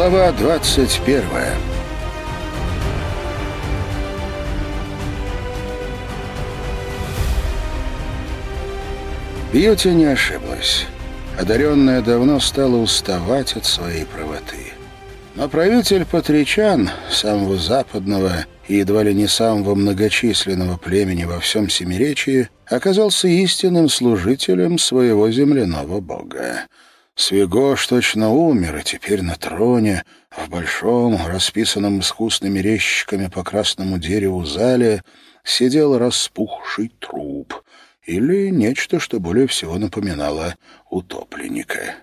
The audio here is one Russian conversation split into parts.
Глава двадцать первая Бьюти не ошиблась. Одаренная давно стала уставать от своей правоты. Но правитель Патричан, самого западного и едва ли не самого многочисленного племени во всем Семиречии, оказался истинным служителем своего земляного бога. Свегош точно умер, и теперь на троне, в большом, расписанном искусными резчиками по красному дереву зале, сидел распухший труп или нечто, что более всего напоминало утопленника.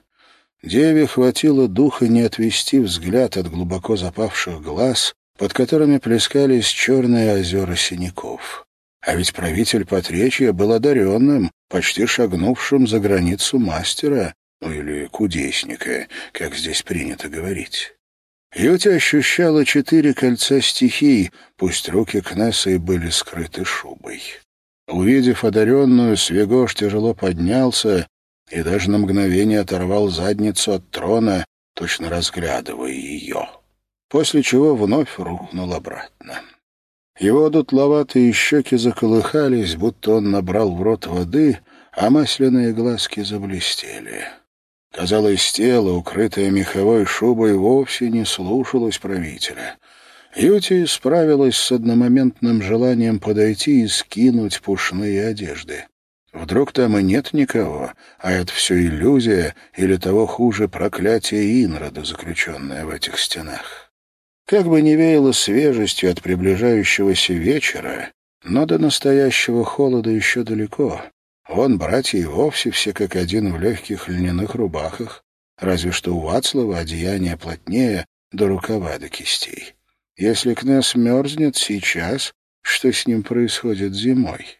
Деве хватило духа не отвести взгляд от глубоко запавших глаз, под которыми плескались черные озера синяков. А ведь правитель Патречья был одаренным, почти шагнувшим за границу мастера, ну или кудесника, как здесь принято говорить. Юти ощущала четыре кольца стихий, пусть руки Кнесса и были скрыты шубой. Увидев одаренную, Свегош тяжело поднялся и даже на мгновение оторвал задницу от трона, точно разглядывая ее, после чего вновь рухнул обратно. Его дутловатые щеки заколыхались, будто он набрал в рот воды, а масляные глазки заблестели. Казалось, тело, укрытое меховой шубой, вовсе не слушалось правителя. Юти справилась с одномоментным желанием подойти и скинуть пушные одежды. Вдруг там и нет никого, а это все иллюзия или того хуже проклятие Инрода, заключенное в этих стенах. Как бы ни веяло свежестью от приближающегося вечера, но до настоящего холода еще далеко. Вон братья и вовсе все как один в легких льняных рубахах, разве что у Вацлава одеяние плотнее до рукава до кистей. Если Кнесс мерзнет сейчас, что с ним происходит зимой?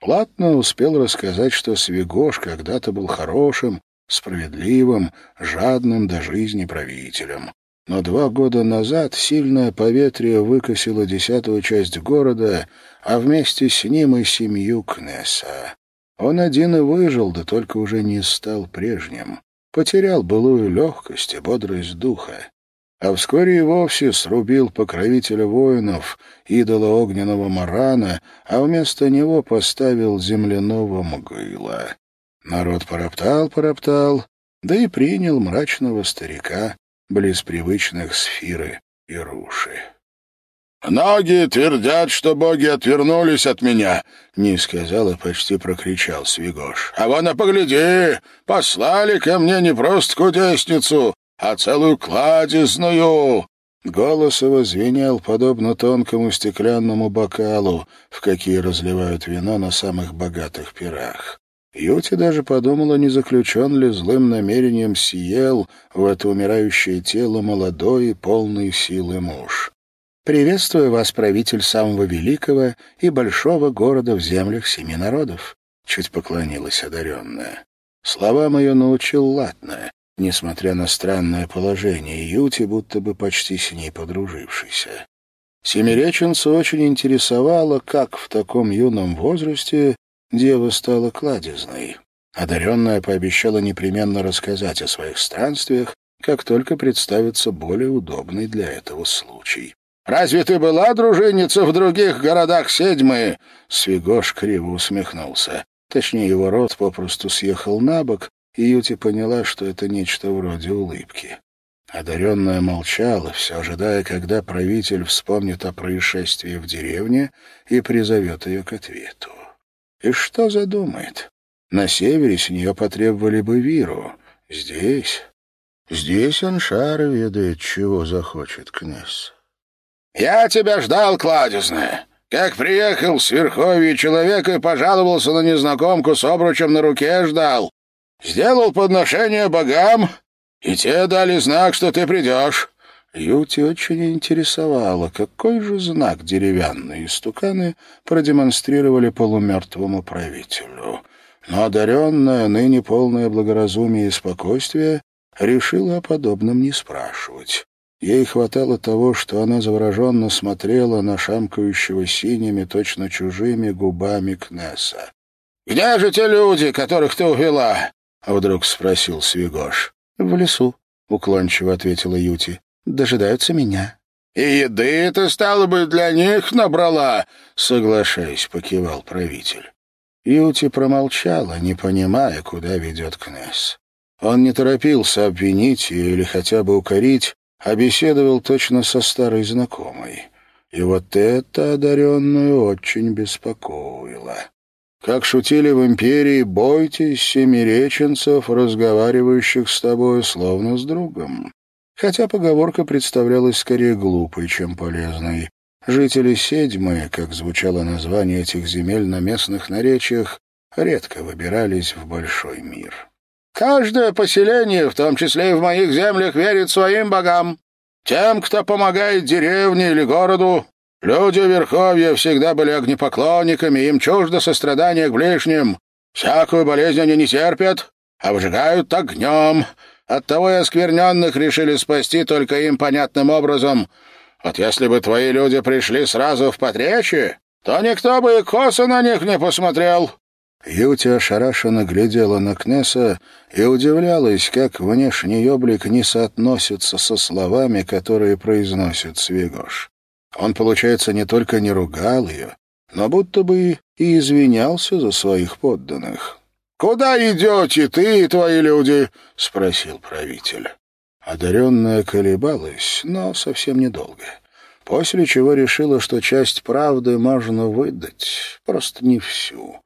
Платно успел рассказать, что Свигош когда-то был хорошим, справедливым, жадным до жизни правителем. Но два года назад сильное поветрие выкосило десятую часть города, а вместе с ним и семью Кнесса. Он один и выжил, да только уже не стал прежним. Потерял былую легкость и бодрость духа. А вскоре и вовсе срубил покровителя воинов, идола огненного Марана, а вместо него поставил земляного Мгыла. Народ пороптал-пороптал, да и принял мрачного старика близ привычных сфиры и руши. «Многие твердят, что боги отвернулись от меня», — не сказал, а почти прокричал Свигош. «А вон, а погляди, послали ко мне не просто кудесницу, а целую кладезную». Голос его звенел, подобно тонкому стеклянному бокалу, в какие разливают вино на самых богатых пирах. Юти даже подумала, не заключен ли злым намерением съел в это умирающее тело молодой и полный силы муж. «Приветствую вас, правитель самого великого и большого города в землях семи народов», — чуть поклонилась одаренная. Словам ее научил Латная, несмотря на странное положение Юти, будто бы почти с ней подружившийся. Семиреченцу очень интересовало, как в таком юном возрасте дева стала кладезной. Одаренная пообещала непременно рассказать о своих странствиях, как только представится более удобный для этого случай. Разве ты была дружинница в других городах Седьмы?» Свигош криво усмехнулся. Точнее, его рот попросту съехал на бок, и Юти поняла, что это нечто вроде улыбки. Одаренная молчала, все ожидая, когда правитель вспомнит о происшествии в деревне и призовет ее к ответу. И что задумает? На севере с нее потребовали бы Виру. Здесь... Здесь Аншар ведает, чего захочет князь. «Я тебя ждал, кладезная. Как приехал с верховья человек и пожаловался на незнакомку с обручем на руке ждал. Сделал подношение богам, и те дали знак, что ты придешь». Юти очень интересовало, какой же знак деревянные истуканы продемонстрировали полумертвому правителю. Но одаренная, ныне полное благоразумие и спокойствие, решила о подобном не спрашивать. Ей хватало того, что она завороженно смотрела на шамкающего синими, точно чужими губами Кнесса. «Где же те люди, которых ты увела?» — вдруг спросил Свигош. «В лесу», — уклончиво ответила Юти. «Дожидаются меня». «И еды ты, стало бы, для них набрала?» — соглашаясь, покивал правитель. Юти промолчала, не понимая, куда ведет князь. Он не торопился обвинить ее или хотя бы укорить, а беседовал точно со старой знакомой. И вот это одаренную очень беспокоило. Как шутили в империи, бойтесь семиреченцев, разговаривающих с тобой словно с другом. Хотя поговорка представлялась скорее глупой, чем полезной. Жители Седьмы, как звучало название этих земель на местных наречиях, редко выбирались в большой мир. «Каждое поселение, в том числе и в моих землях, верит своим богам. Тем, кто помогает деревне или городу, люди Верховья всегда были огнепоклонниками, им чуждо сострадание к ближним. Всякую болезнь они не терпят, выжигают огнем. Оттого и оскверненных решили спасти только им понятным образом. Вот если бы твои люди пришли сразу в потречи, то никто бы и косо на них не посмотрел. Юти ошарашенно глядела на Кнесса и удивлялась, как внешний облик не соотносится со словами, которые произносит Свигош. Он, получается, не только не ругал ее, но будто бы и извинялся за своих подданных. «Куда идете ты и твои люди?» — спросил правитель. Одаренная колебалась, но совсем недолго, после чего решила, что часть правды можно выдать, просто не всю.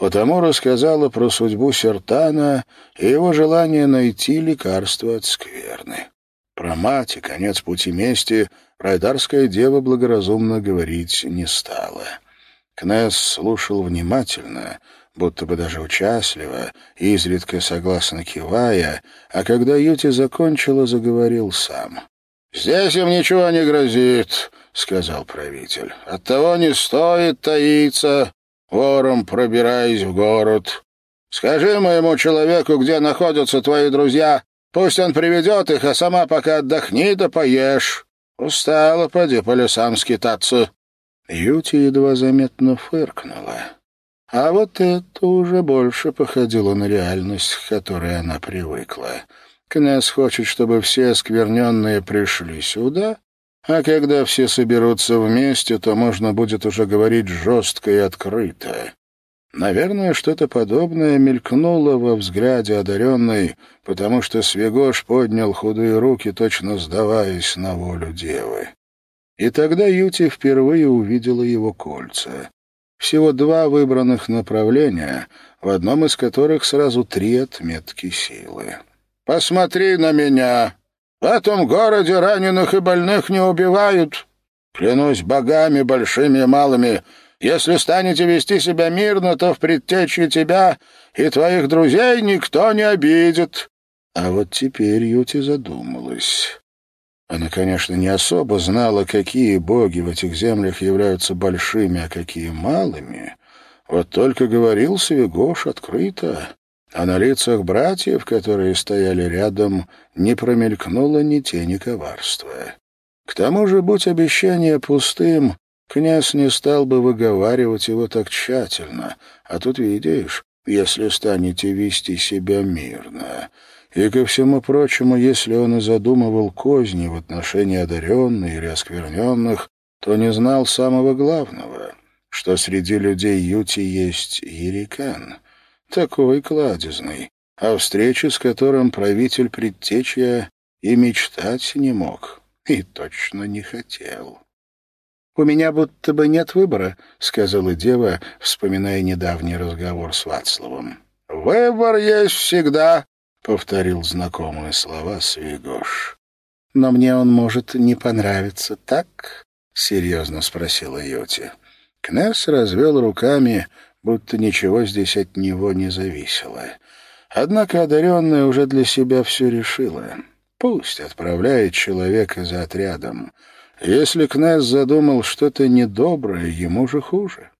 Потому рассказала про судьбу Сертана и его желание найти лекарство от скверны. Про мать и конец пути мести райдарская дева благоразумно говорить не стала. Кнесс слушал внимательно, будто бы даже участливо, изредка согласно кивая, а когда Юти закончила, заговорил сам. «Здесь им ничего не грозит», — сказал правитель. «Оттого не стоит таиться, вором пробираясь в город. Скажи моему человеку, где находятся твои друзья, пусть он приведет их, а сама пока отдохни да поешь. Устала, поди по лесам скитаться». Юти едва заметно фыркнула. А вот это уже больше походило на реальность, к которой она привыкла. Князь хочет, чтобы все оскверненные пришли сюда, а когда все соберутся вместе, то можно будет уже говорить жестко и открыто. Наверное, что-то подобное мелькнуло во взгляде одаренной, потому что Свегош поднял худые руки, точно сдаваясь на волю девы. И тогда Юти впервые увидела его кольца. Всего два выбранных направления, в одном из которых сразу три отметки силы. «Посмотри на меня!» В этом городе раненых и больных не убивают. Клянусь богами большими и малыми, если станете вести себя мирно, то в предтече тебя и твоих друзей никто не обидит». А вот теперь Юти задумалась. Она, конечно, не особо знала, какие боги в этих землях являются большими, а какие малыми. Вот только говорил Свегош открыто а на лицах братьев, которые стояли рядом, не промелькнуло ни тени коварства. К тому же, будь обещание пустым, князь не стал бы выговаривать его так тщательно, а тут, видишь, если станете вести себя мирно. И ко всему прочему, если он и задумывал козни в отношении одаренных или оскверненных, то не знал самого главного, что среди людей Юти есть Ерикан — такой кладезный, о встрече с которым правитель предтечья и мечтать не мог, и точно не хотел. «У меня будто бы нет выбора», — сказала дева, вспоминая недавний разговор с Вацлавом. «Выбор есть всегда», — повторил знакомые слова Свигош. «Но мне он может не понравиться, так?» — серьезно спросила Йоти. Кнесс развел руками, будто ничего здесь от него не зависело. Однако одаренная уже для себя все решила. Пусть отправляет человека за отрядом. Если князь задумал что-то недоброе, ему же хуже.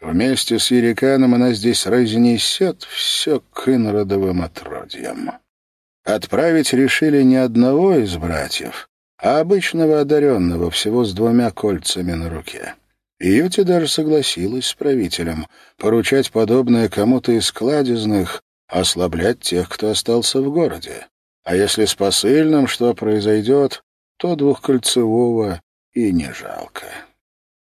Вместе с Ериканом она здесь разнесет все к инродовым отродьям. Отправить решили не одного из братьев, а обычного одаренного, всего с двумя кольцами на руке. Юти даже согласилась с правителем поручать подобное кому-то из кладезных, ослаблять тех, кто остался в городе. А если с посыльным что произойдет, то двухкольцевого и не жалко.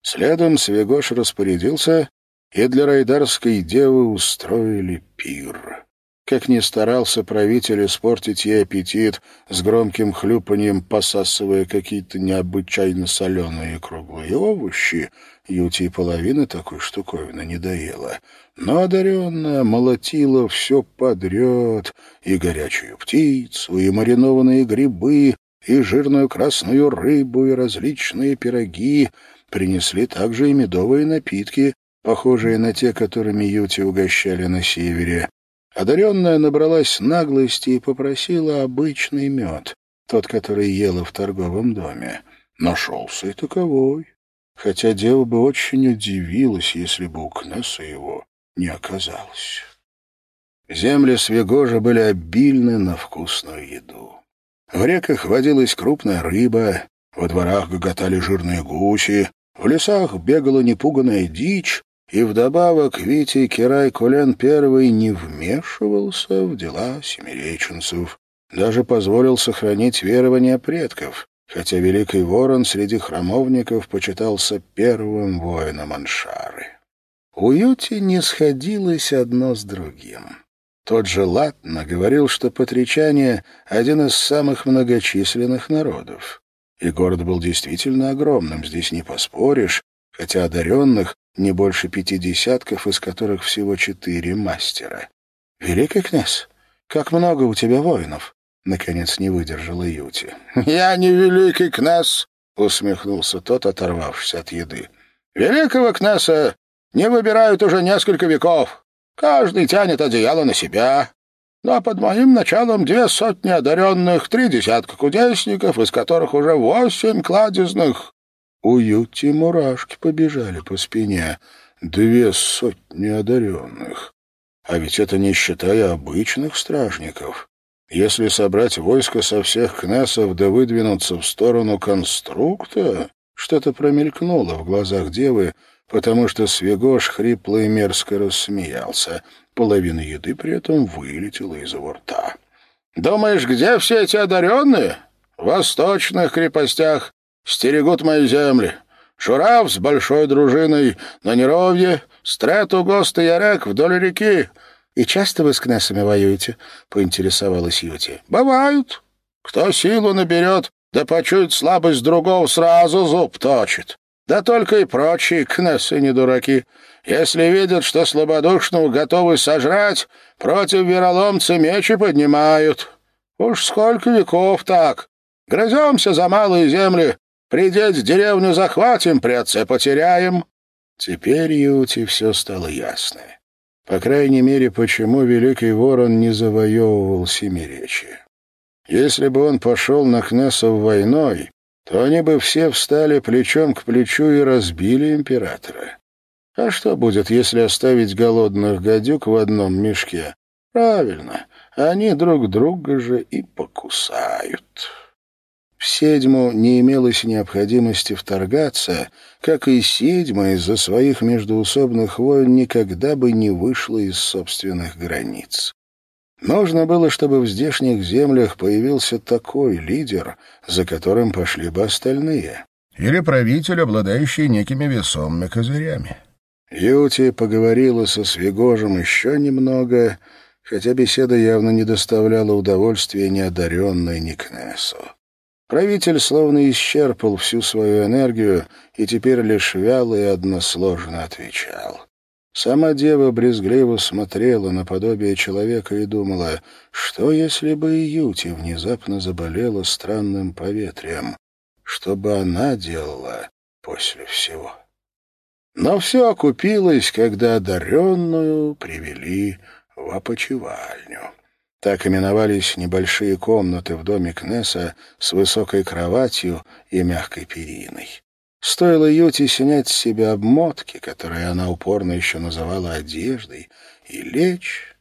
Следом Свегош распорядился, и для райдарской девы устроили пир. Как ни старался правитель испортить ей аппетит, с громким хлюпанием посасывая какие-то необычайно соленые круглые овощи, Юти и половины такой штуковины не доела. Но одаренная молотила все подряд, и горячую птицу, и маринованные грибы, и жирную красную рыбу, и различные пироги. Принесли также и медовые напитки, похожие на те, которыми Юти угощали на севере. Одаренная набралась наглости и попросила обычный мед, тот, который ела в торговом доме. Нашелся и таковой, хотя дева бы очень удивилась, если бы у Кнесса его не оказалось. Земли Свегожа были обильны на вкусную еду. В реках водилась крупная рыба, во дворах гоготали жирные гуси, в лесах бегала непуганная дичь, и вдобавок Витя Кирай Кулен первый не вмешивался в дела семиреченцев, даже позволил сохранить верования предков, хотя Великий Ворон среди храмовников почитался первым воином Аншары. У Юти не сходилось одно с другим. Тот же Латна говорил, что патричане — один из самых многочисленных народов. И город был действительно огромным, здесь не поспоришь, хотя одаренных не больше пяти десятков, из которых всего четыре мастера. «Великий князь, как много у тебя воинов?» — наконец не выдержала Юти. «Я не великий князь!» — усмехнулся тот, оторвавшись от еды. «Великого князя не выбирают уже несколько веков. Каждый тянет одеяло на себя. Но под моим началом две сотни одаренных, три десятка кудесников, из которых уже восемь кладезных. У Юти мурашки побежали по спине. Две сотни одаренных. А ведь это не считая обычных стражников. Если собрать войско со всех кнесов да выдвинуться в сторону конструкта, что-то промелькнуло в глазах девы, потому что Свегош хрипло и мерзко рассмеялся. Половина еды при этом вылетела из его рта. «Думаешь, где все эти одаренные? В восточных крепостях, стерегут мои земли. Шурав с большой дружиной на Неровье, Стрету, Гост и Ярек вдоль реки. — И часто вы с кнесами воюете? — поинтересовалась Юти. — Бывают. Кто силу наберет, да почует слабость другого, сразу зуб точит. Да только и прочие кнессы не дураки. Если видят, что слабодушного готовы сожрать, против вероломца мечи поднимают. Уж сколько веков так. Грыземся за малые земли, Придеть в деревню захватим, отце потеряем». Теперь Юти все стало ясно. По крайней мере, почему Великий Ворон не завоевывал Семиречье. Если бы он пошел на Кнессов войной, то они бы все встали плечом к плечу и разбили императора. А что будет, если оставить голодных гадюк в одном мешке? Правильно, они друг друга же и покусают». В Седьму не имелось необходимости вторгаться, как и Седьма из-за своих междуусобных войн никогда бы не вышла из собственных границ. Нужно было, чтобы в здешних землях появился такой лидер, за которым пошли бы остальные. Или правитель, обладающий некими весомыми козырями. Юти поговорила со Свигожем еще немного, хотя беседа явно не доставляла удовольствия ни одаренной, ни Кнессу. Правитель словно исчерпал всю свою энергию и теперь лишь вяло и односложно отвечал. Сама дева брезгливо смотрела на подобие человека и думала, что если бы и Юти внезапно заболела странным поветрием, что бы она делала после всего. Но все окупилось, когда одаренную привели в опочивальню. Так именовались небольшие комнаты в доме Кнесса с высокой кроватью и мягкой периной. Стоило Юте снять с себя обмотки, которые она упорно еще называла одеждой, и лечь,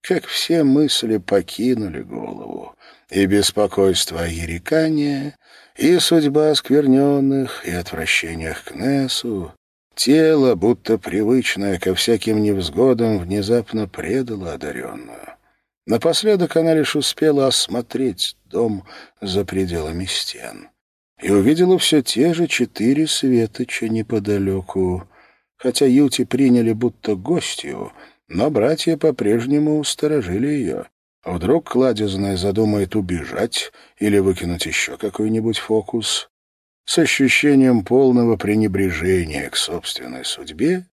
как все мысли покинули голову, и беспокойство о ерекании, и судьба оскверненных, и отвращениях к Нессу. Тело, будто привычное ко всяким невзгодам, внезапно предало одаренную. Напоследок она лишь успела осмотреть дом за пределами стен и увидела все те же четыре светоча неподалеку. Хотя Юти приняли будто гостью, но братья по-прежнему сторожили ее. Вдруг кладезная задумает убежать или выкинуть еще какой-нибудь фокус. С ощущением полного пренебрежения к собственной судьбе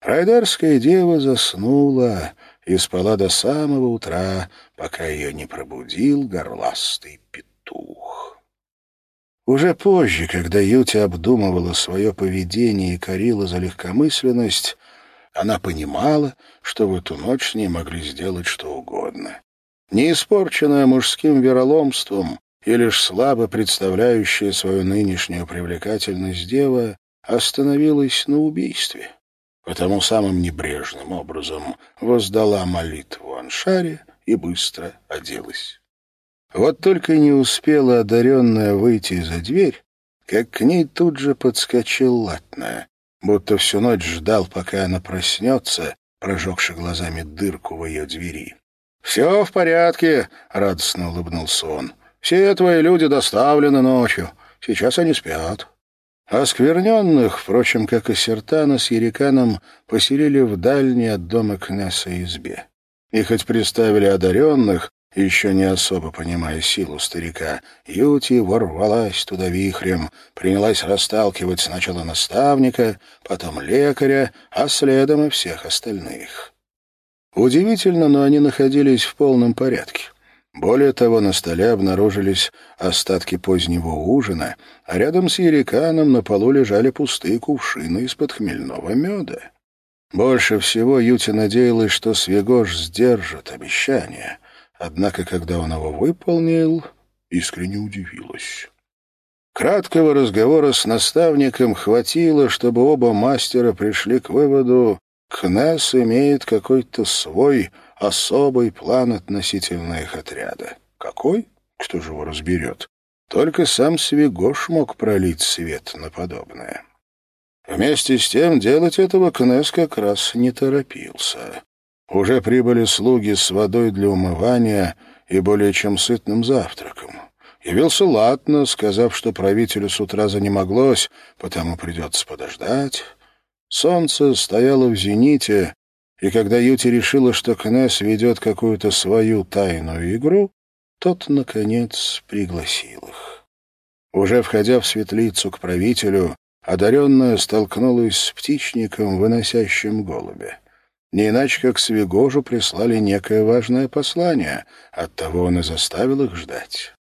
Райдарская дева заснула и спала до самого утра, пока ее не пробудил горластый петух. Уже позже, когда Юти обдумывала свое поведение и корила за легкомысленность, она понимала, что в эту ночь с ней могли сделать что угодно. Не испорченная мужским вероломством и лишь слабо представляющая свою нынешнюю привлекательность дева остановилась на убийстве потому самым небрежным образом воздала молитву Аншаре и быстро оделась. Вот только не успела одаренная выйти за дверь, как к ней тут же подскочил латная, будто всю ночь ждал, пока она проснется, прожегши глазами дырку в ее двери. «Все в порядке», — радостно улыбнулся он. «Все твои люди доставлены ночью. Сейчас они спят». Оскверненных, впрочем, как и Сертана с Ериканом, поселили в дальней от дома Кнесса избе. И хоть представили одаренных, еще не особо понимая силу старика, Юти ворвалась туда вихрем, принялась расталкивать сначала наставника, потом лекаря, а следом и всех остальных. Удивительно, но они находились в полном порядке. Более того, на столе обнаружились остатки позднего ужина, а рядом с ериканом на полу лежали пустые кувшины из-под хмельного меда. Больше всего Юти надеялась, что Свегош сдержит обещание, однако, когда он его выполнил, искренне удивилась. Краткого разговора с наставником хватило, чтобы оба мастера пришли к выводу, Кнесс имеет какой-то свой особый план относительно их отряда. Какой? Кто же его разберет? Только сам Свигош мог пролить свет на подобное. Вместе с тем делать этого Кнесс как раз не торопился. Уже прибыли слуги с водой для умывания и более чем сытным завтраком. Явился Латно, сказав, что правителю с утра занемоглось, потому придется подождать. Солнце стояло в зените, и когда Юти решила, что Кнесс ведет какую-то свою тайную игру, тот, наконец, пригласил их. Уже входя в светлицу к правителю, одаренная столкнулась с птичником, выносящим голубя. Не иначе, как Свигожу прислали некое важное послание, оттого он и заставил их ждать.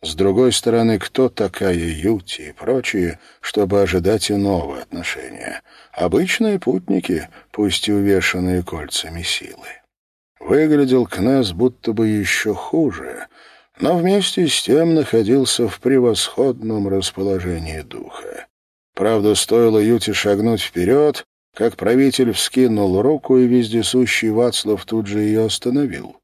С другой стороны, кто такая Юти и прочие, чтобы ожидать иного отношения? Обычные путники, пусть и увешанные кольцами силы. Выглядел Кнесс будто бы еще хуже, но вместе с тем находился в превосходном расположении духа. Правда, стоило Юте шагнуть вперед, как правитель вскинул руку, и вездесущий Вацлав тут же ее остановил.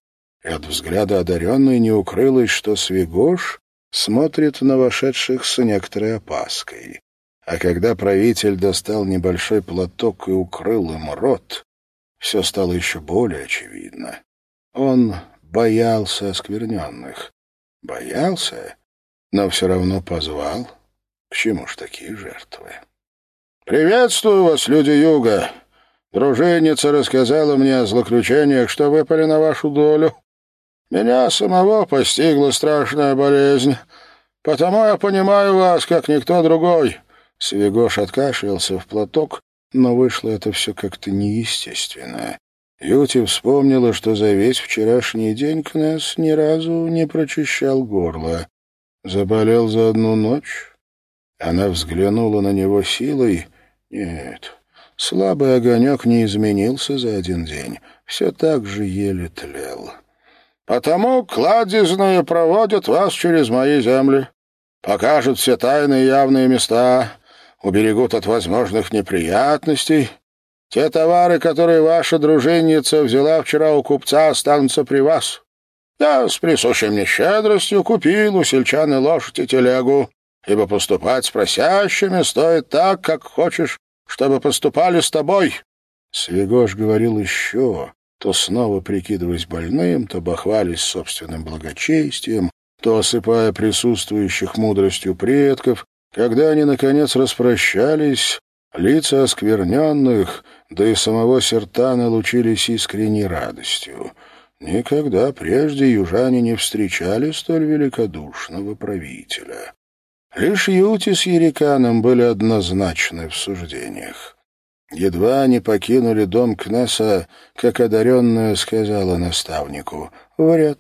И от взгляда одаренной не укрылось, что Свигош смотрит на вошедших с некоторой опаской. А когда правитель достал небольшой платок и укрыл им рот, все стало еще более очевидно. Он боялся оскверненных. Боялся, но все равно позвал. К чему ж такие жертвы? «Приветствую вас, люди Юга! Дружинница рассказала мне о злоключениях, что выпали на вашу долю. Меня самого постигла страшная болезнь, потому я понимаю вас, как никто другой». Свегош откашлялся в платок, но вышло это все как-то неестественно. Юти вспомнила, что за весь вчерашний день Кнесс ни разу не прочищал горло. Заболел за одну ночь? Она взглянула на него силой. Нет, слабый огонек не изменился за один день. Все так же еле тлел. Потому кладезные проводят вас через мои земли, покажут все тайные явные места, уберегут от возможных неприятностей. Те товары, которые ваша дружинница взяла вчера у купца, останутся при вас. Я с присущей мне щедростью купил у сельчан и лошадь и телегу, ибо поступать с просящими стоит так, как хочешь, чтобы поступали с тобой». Свегош говорил еще, то снова прикидываясь больным, то бахвались собственным благочестием, то осыпая присутствующих мудростью предков, когда они, наконец, распрощались, лица оскверненных, да и самого Сертана лучились искренней радостью. Никогда прежде южане не встречали столь великодушного правителя. Лишь Юти с Ериканом были однозначны в суждениях. Едва они покинули дом Кнесса, как одаренная сказала наставнику «Врет».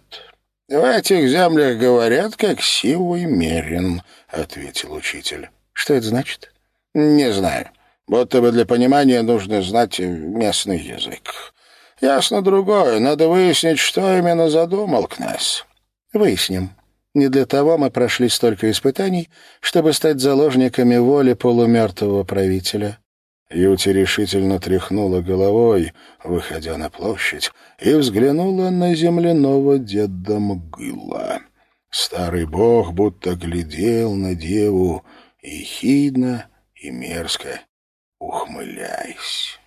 «В этих землях говорят, как сивый мерин», — ответил учитель. «Что это значит?» «Не знаю. Будто бы для понимания нужно знать местный язык. Ясно другое. Надо выяснить, что именно задумал князь». «Выясним. Не для того мы прошли столько испытаний, чтобы стать заложниками воли полумертвого правителя». Юти решительно тряхнула головой, выходя на площадь, и взглянула на земляного деда Мгыла. Старый бог будто глядел на деву, и хидно, и мерзко ухмыляясь.